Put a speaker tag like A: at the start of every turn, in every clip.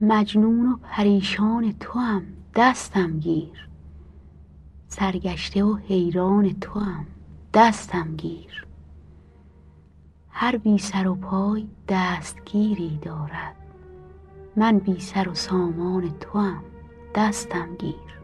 A: مجنون و پریشان توام دستم گیر. سرگشته و حیران توام دستم گیر. هر بی سر و پای دستگیری دارد. من بی سر و سامان توام دستم گیر.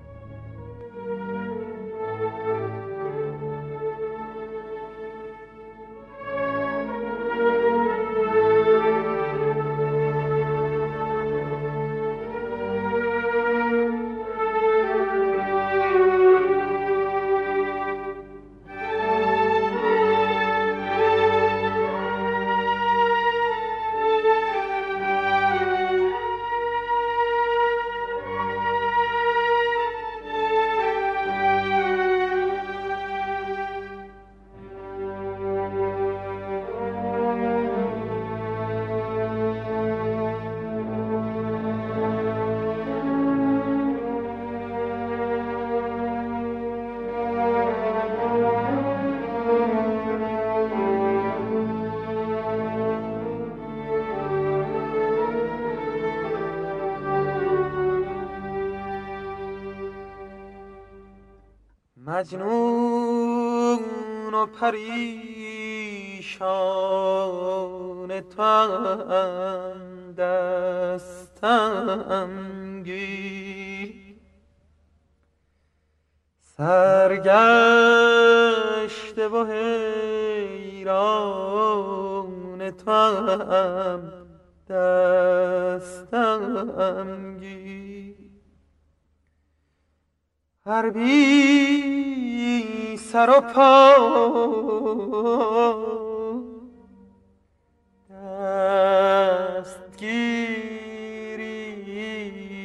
B: مجنون و پریشان تو دستم گیر سرگشته و حیران تو دستم گیر هر بی سر و پا. دستگیری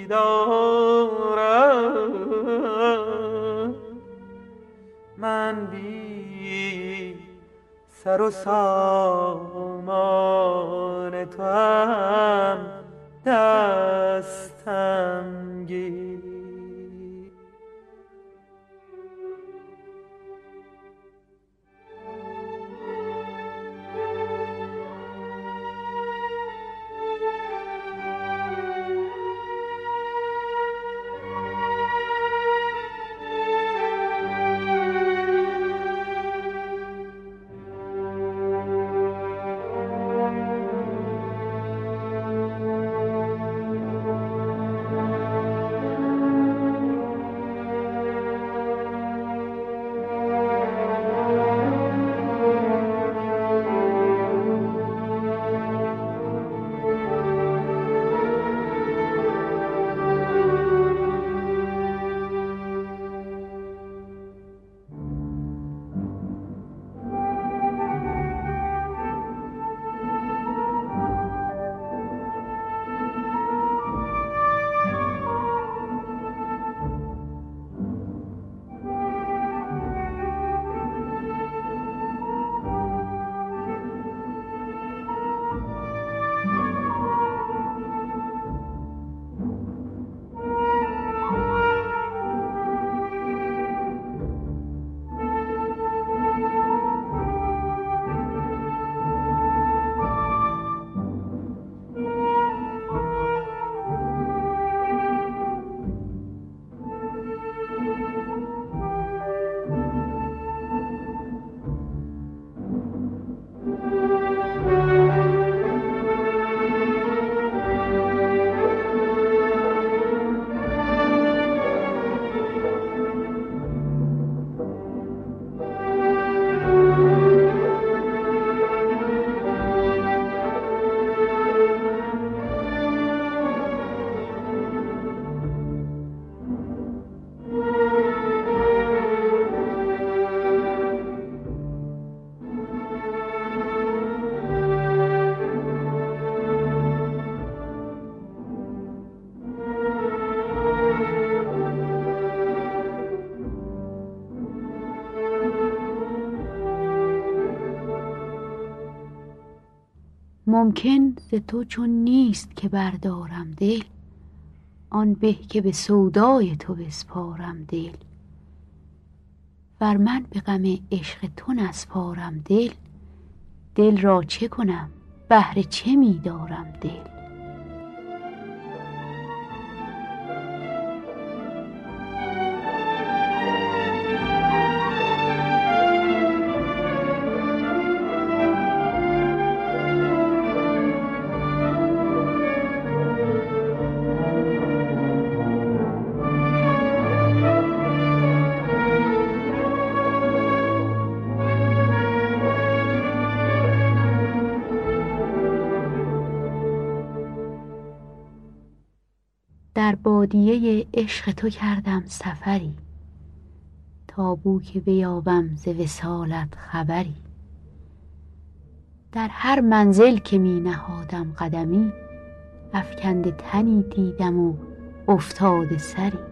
B: دارم. من بی سر و سامان
A: ممکن ز تو چون نیست که بردارم دل آن به که به سودای تو بسپارم دل. ور من به غم عشق تو نسپارم دل دل را چه کنم؟ بهر چه می دارم دل؟ بادیه عشق تو کردم سفری. تا بو که بیابم ز وصالت خبری. در هر منزل که می نهادم قدمی افکنده تنی دیدم و افتاده سری.